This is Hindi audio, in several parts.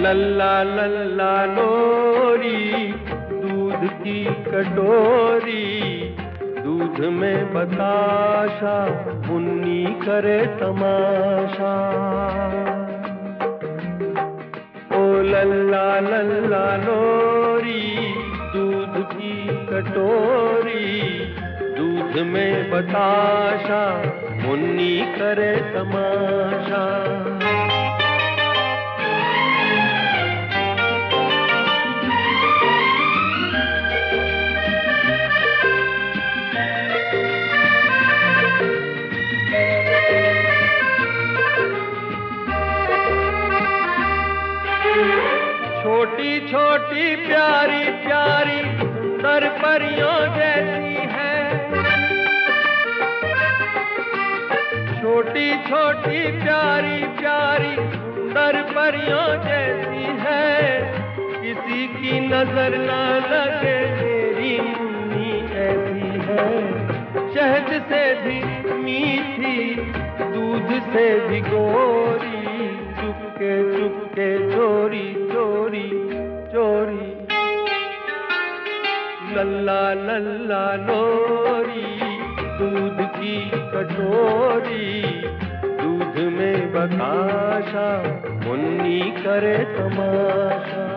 लल्ला लल्ला लोरी, दूध की कटोरी, दूध में बताशा, मुन्नी करे तमाशा। ओ लल्ला लल्ला लोरी, दूध की कटोरी, दूध में बताशा, मुन्नी करे तमाशा। छोटी प्यारी प्यारी सुंदर परियों जैसी है। छोटी छोटी, प्यारी प्यारी सुंदर परियों जैसी है। किसी की नज़र न लगे, मेरी मुन्नी ऐसी है। शहद से भी मीठी, दूध से भी गोरी, चुपके चुपके चोरी चोरी चोरी। लल्ला लल्ला लोरी दूध की कटोरी, दूध में बताशा मुन्नी करे तमाशा।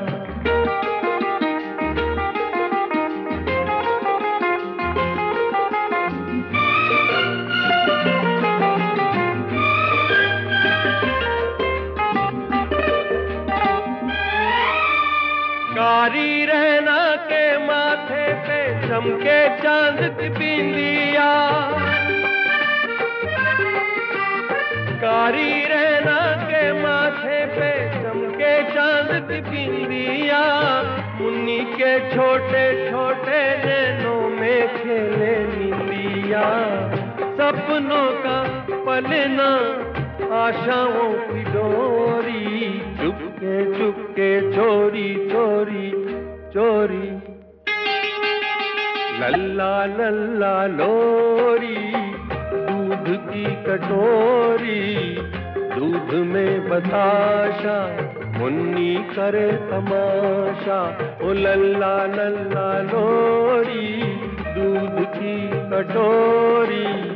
कारी रहना के माथे चमके चाँद बिंदिया कारी रहना के माथे पे चमके चाँद बिंदिया मुन्नी के छोटे छोटे नैनों में खेले निंदिया सपनों का पलना आशाओं की डोरी। चुपके चुपके चोरी चोरी चोरी। लल्ला लल्ला लोरी, दूध की कटोरी, दूध में बताशा, मुन्नी करे तमाशा। ओ लल्ला लल्ला लोरी, दूध की कटोरी।